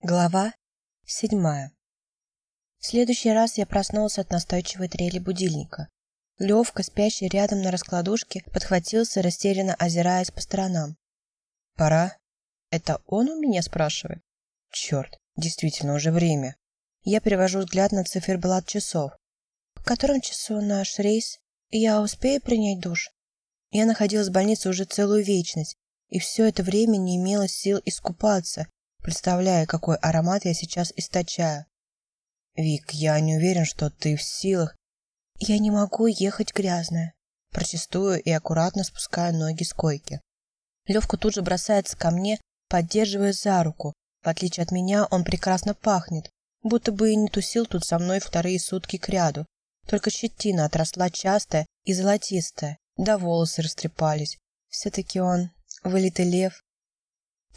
Глава седьмая. В следующий раз я проснулся от настойчивой трели будильника. Левка, спящий рядом на раскладушке, подхватился, растерянно озираясь по сторонам. «Пора?» «Это он у меня спрашивает?» «Черт, действительно, уже время». Я перевожу взгляд на циферблат часов. «В котором часу наш рейс? Я успею принять душ?» Я находилась в больнице уже целую вечность, и все это время не имела сил искупаться, представляя, какой аромат я сейчас источаю. «Вик, я не уверен, что ты в силах...» «Я не могу ехать грязная», протестую и аккуратно спускаю ноги с койки. Левка тут же бросается ко мне, поддерживая за руку. В отличие от меня, он прекрасно пахнет, будто бы и не тусил тут со мной вторые сутки кряду. Только щетина отросла частая и золотистая, да волосы растрепались. Все-таки он вылитый лев,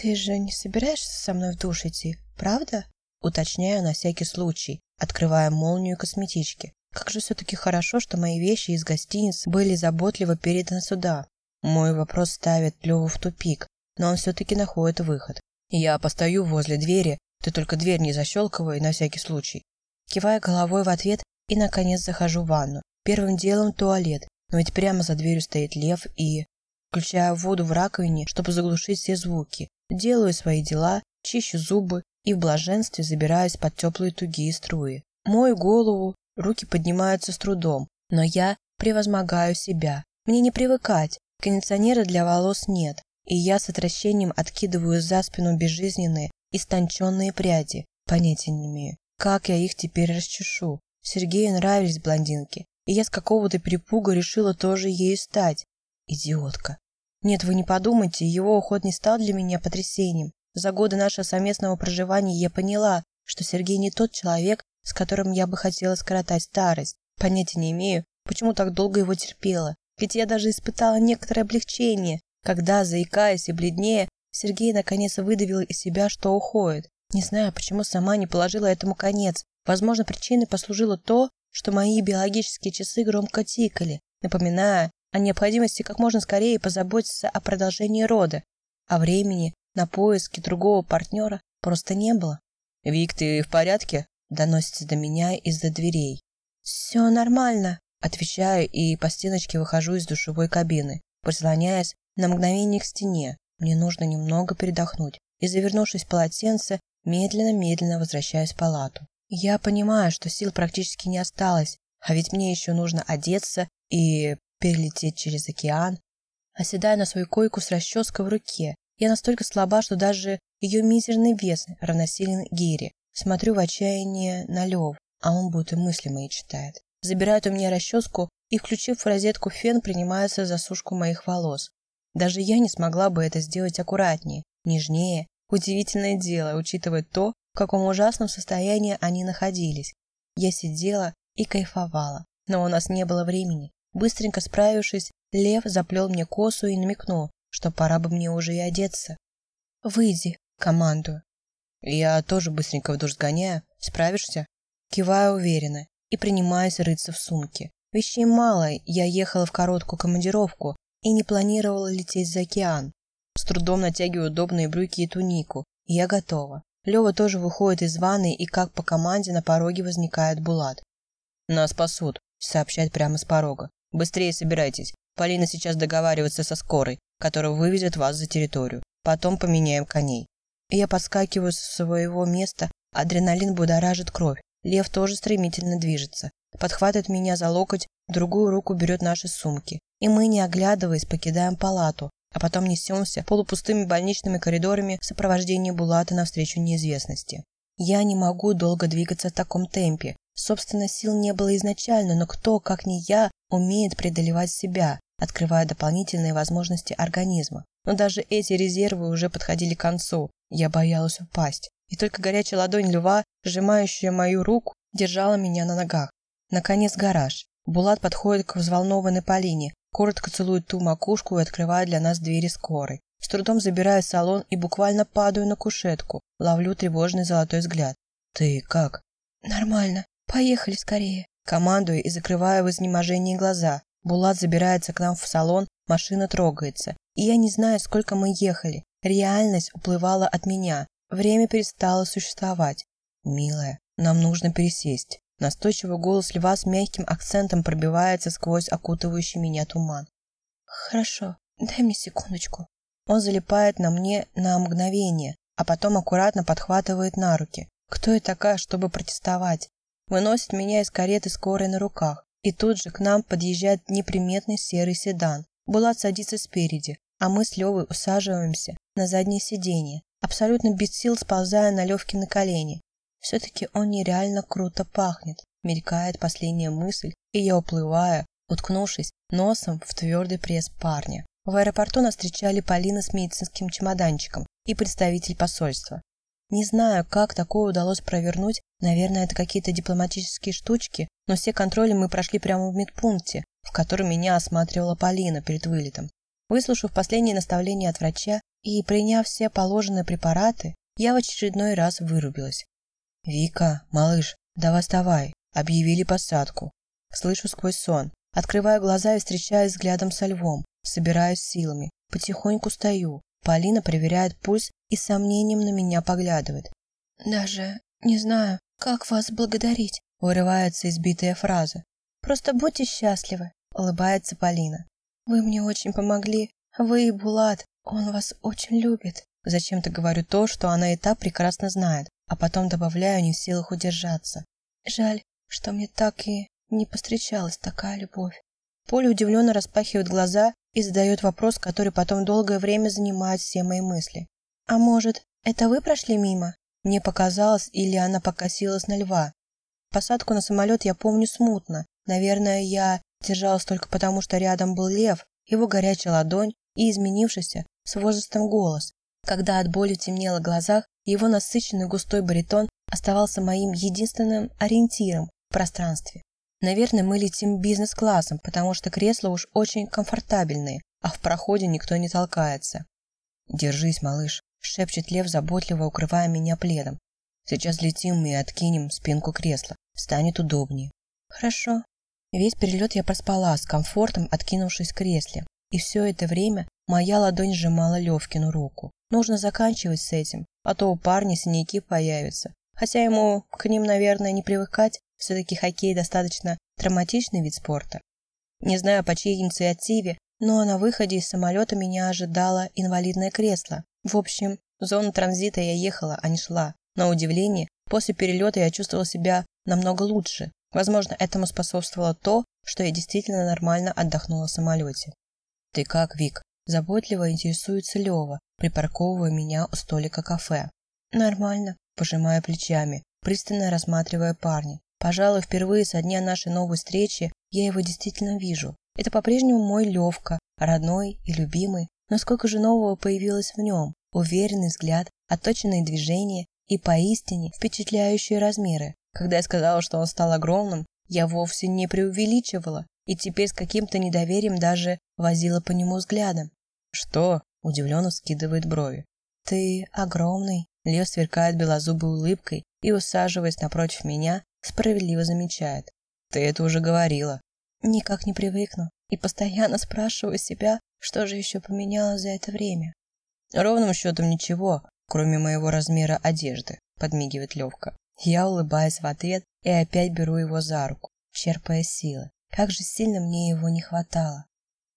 «Ты же не собираешься со мной в душ идти, правда?» Уточняю на всякий случай, открывая молнию косметички. Как же все-таки хорошо, что мои вещи из гостиницы были заботливо переданы сюда. Мой вопрос ставит Леву в тупик, но он все-таки находит выход. Я постою возле двери, ты только дверь не защелкивай на всякий случай. Кивая головой в ответ и, наконец, захожу в ванну. Первым делом туалет, но ведь прямо за дверью стоит лев и... Включаю воду в раковине, чтобы заглушить все звуки. Делаю свои дела, чищу зубы и в блаженстве забираюсь под теплые тугие струи. Мою голову, руки поднимаются с трудом, но я превозмогаю себя. Мне не привыкать, кондиционера для волос нет, и я с отвращением откидываю за спину безжизненные, истонченные пряди. Понятия не имею, как я их теперь расчешу. Сергею нравились блондинки, и я с какого-то перепуга решила тоже ею стать. Идиотка. Нет, вы не подумайте, его уход не стал для меня потрясением. За годы нашего совместного проживания я поняла, что Сергей не тот человек, с которым я бы хотела скоротать старость. Понятия не имею, почему так долго его терпела. Ведь я даже испытала некоторое облегчение, когда, заикаясь и бледнее, Сергей наконец выдавил из себя, что уходит. Не знаю, почему сама не положила этому конец. Возможно, причиной послужило то, что мои биологические часы громко тикали, напоминая, о необходимости как можно скорее позаботиться о продолжении рода, а времени на поиски другого партнера просто не было. «Вик, ты в порядке?» – доносится до меня из-за дверей. «Все нормально», – отвечаю и по стеночке выхожу из душевой кабины, прислоняясь на мгновение к стене. Мне нужно немного передохнуть, и, завернувшись в полотенце, медленно-медленно возвращаюсь в палату. Я понимаю, что сил практически не осталось, а ведь мне еще нужно одеться и перелететь через океан. Оседая на свою койку с расческой в руке, я настолько слаба, что даже ее мизерный вес равносилен Гере. Смотрю в отчаяние на Лев, а он будто мысли мои читает. Забирает у меня расческу и, включив в розетку фен, принимается за сушку моих волос. Даже я не смогла бы это сделать аккуратнее, нежнее. Удивительное дело, учитывая то, в каком ужасном состоянии они находились. Я сидела и кайфовала, но у нас не было времени. Быстренько справившись, Лев заплел мне косу и намекнул, что пора бы мне уже и одеться. «Выйди», — командую. «Я тоже быстренько в душ сгоняю. Справишься?» Киваю уверенно и принимаюсь рыться в сумке. Вещей мало, я ехала в короткую командировку и не планировала лететь за океан. С трудом натягиваю удобные брюки и тунику, и я готова. Лева тоже выходит из ванной, и как по команде на пороге возникает Булат. «Нас спасут», — сообщает прямо с порога. Быстрее собирайтесь. Полина сейчас договаривается со скорой, которая вывезет вас за территорию. Потом поменяем коней. Я подскакиваю со своего места, адреналин будоражит кровь. Лев тоже стремительно движется. Подхватывает меня за локоть, другую руку берет наши сумки. И мы, не оглядываясь, покидаем палату, а потом несемся полупустыми больничными коридорами в сопровождении Булата навстречу неизвестности. Я не могу долго двигаться в таком темпе. Собственно, сил не было изначально, но кто, как не я, умеет преодолевать себя, открывая дополнительные возможности организма. Но даже эти резервы уже подходили к концу. Я боялась упасть. И только горячая ладонь льва, сжимающая мою руку, держала меня на ногах. Наконец гараж. Булат подходит к взволнованной Полине, коротко целует ту макушку и открывает для нас двери скорой. С трудом забираю салон и буквально падаю на кушетку, ловлю тревожный золотой взгляд. «Ты как?» «Нормально», «Поехали скорее!» Командую и закрываю в изнеможении глаза. Булат забирается к нам в салон, машина трогается. И я не знаю, сколько мы ехали. Реальность уплывала от меня. время перестало существовать. «Милая, нам нужно пересесть». Настойчивый голос льва с мягким акцентом пробивается сквозь окутывающий меня туман. «Хорошо, дай мне секундочку». Он залипает на мне на мгновение, а потом аккуратно подхватывает на руки. Кто я такая, чтобы протестовать? Выносит меня из кареты скорой на руках. И тут же к нам подъезжает неприметный серый седан. Булат садится спереди, а мы с Левой усаживаемся на заднее сиденье, абсолютно без сил сползая на Левке на колени. Все-таки он нереально круто пахнет, мелькает последняя мысль, и я уплываю, уткнувшись носом в твердый пресс парня. В аэропорту нас встречали Полина с медицинским чемоданчиком и представитель посольства. Не знаю, как такое удалось провернуть, наверное, это какие-то дипломатические штучки, но все контроли мы прошли прямо в медпункте, в котором меня осматривала Полина перед вылетом. Выслушав последние наставления от врача и приняв все положенные препараты, я в очередной раз вырубилась. «Вика, малыш, давай вставай!» Объявили посадку. Слышу сквозь сон. Открываю глаза и встречаюсь взглядом со львом. Собираюсь силами. Потихоньку стою. Полина проверяет пульс и с сомнением на меня поглядывает. «Даже не знаю, как вас благодарить», — вырывается избитая фраза. «Просто будьте счастливы», — улыбается Полина. «Вы мне очень помогли. Вы и Булат. Он вас очень любит». Зачем-то говорю то, что она и так прекрасно знает а потом добавляю, не в силах удержаться. Жаль, что мне так и не постречалась такая любовь. Поля удивленно распахивает глаза и задает вопрос, который потом долгое время занимает все мои мысли. «А может, это вы прошли мимо?» Мне показалось, или она покосилась на льва. Посадку на самолет я помню смутно. Наверное, я держалась только потому, что рядом был лев, его горячая ладонь и изменившийся с возрастом голос. Когда от боли темнело в глазах, его насыщенный густой баритон оставался моим единственным ориентиром в пространстве. Наверное, мы летим бизнес-классом, потому что кресла уж очень комфортабельные, а в проходе никто не толкается. «Держись, малыш», — шепчет Лев, заботливо укрывая меня пледом. «Сейчас летим и откинем спинку кресла. Станет удобнее». «Хорошо». Весь перелет я проспала, с комфортом откинувшись в кресле. И все это время моя ладонь сжимала Левкину руку. Нужно заканчивать с этим, а то у парня синяки появятся. Хотя ему к ним, наверное, не привыкать, все-таки хоккей достаточно травматичный вид спорта. Не знаю, по чьей инициативе, но на выходе из самолета меня ожидало инвалидное кресло. В общем, в зону транзита я ехала, а не шла. На удивление, после перелета я чувствовала себя намного лучше. Возможно, этому способствовало то, что я действительно нормально отдохнула в самолете. «Ты как, Вик?» Заботливо интересуется Лева, припарковывая меня у столика кафе. «Нормально», – пожимая плечами, пристально рассматривая парня. Пожалуй, впервые со дня нашей новой встречи я его действительно вижу. Это по-прежнему мой Левка, родной и любимый, но сколько же нового появилось в нем. Уверенный взгляд, отточенные движения и поистине впечатляющие размеры. Когда я сказала, что он стал огромным, я вовсе не преувеличивала и теперь с каким-то недоверием даже возила по нему взглядом. «Что?» – удивленно скидывает брови. «Ты огромный!» Лев сверкает белозубой улыбкой и, усаживаясь напротив меня, справедливо замечает. «Ты это уже говорила». Никак не привыкну и постоянно спрашиваю себя, что же еще поменялось за это время. «Ровным счетом ничего, кроме моего размера одежды», – подмигивает Левка. Я улыбаюсь в ответ и опять беру его за руку, черпая силы. Как же сильно мне его не хватало.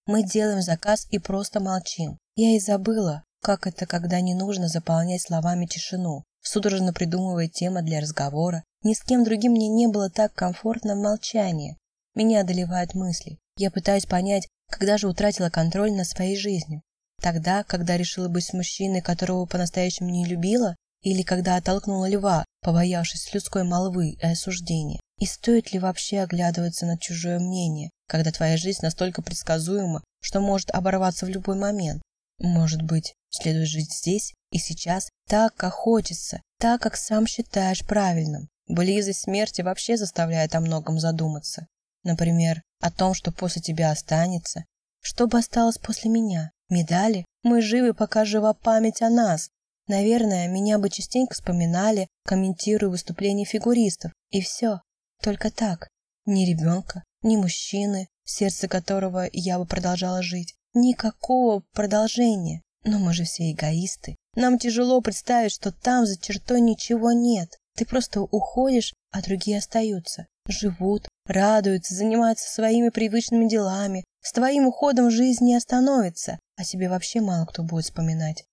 Мы делаем заказ и просто молчим. Я и забыла, как это, когда не нужно заполнять словами тишину, судорожно придумывая темы для разговора. Ни с кем другим мне не было так комфортно в молчании. Меня одолевают мысли. Я пытаюсь понять, когда же утратила контроль над своей жизнью. Тогда, когда решила быть с мужчиной, которого по-настоящему не любила, или когда оттолкнула льва, побоявшись людской молвы и осуждения. И стоит ли вообще оглядываться на чужое мнение, когда твоя жизнь настолько предсказуема, что может оборваться в любой момент? Может быть, следует жить здесь и сейчас так, как хочется, так, как сам считаешь правильным. Близость смерти вообще заставляет о многом задуматься. Например, о том, что после тебя останется. Что бы осталось после меня? Медали? Мы живы, пока жива память о нас. Наверное, меня бы частенько вспоминали, комментируя выступления фигуристов. И все. Только так. Ни ребенка, ни мужчины, в сердце которого я бы продолжала жить. Никакого продолжения. Но мы же все эгоисты. Нам тяжело представить, что там за чертой ничего нет. Ты просто уходишь, а другие остаются. Живут, радуются, занимаются своими привычными делами. С твоим уходом жизнь не остановится, а тебе вообще мало кто будет вспоминать.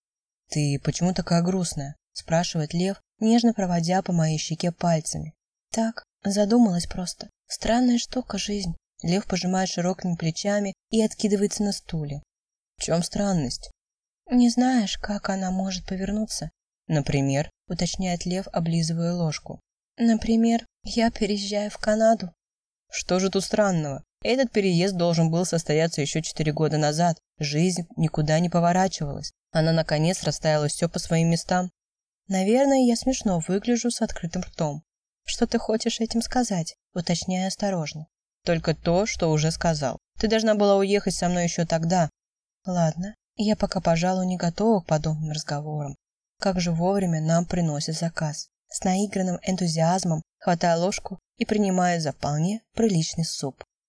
«Ты почему такая грустная?» – спрашивает Лев, нежно проводя по моей щеке пальцами. «Так, задумалась просто. Странная штука жизнь». Лев пожимает широкими плечами и откидывается на стуле. «В чем странность?» «Не знаешь, как она может повернуться?» «Например?» – уточняет Лев, облизывая ложку. «Например, я переезжаю в Канаду». «Что же тут странного? Этот переезд должен был состояться еще четыре года назад. Жизнь никуда не поворачивалась. Она, наконец, расставила все по своим местам. Наверное, я смешно выгляжу с открытым ртом. Что ты хочешь этим сказать? Уточняя осторожно. Только то, что уже сказал. Ты должна была уехать со мной еще тогда. Ладно, я пока, пожалуй, не готова к подобным разговорам. Как же вовремя нам приносят заказ. С наигранным энтузиазмом хватая ложку и принимая за вполне приличный суп.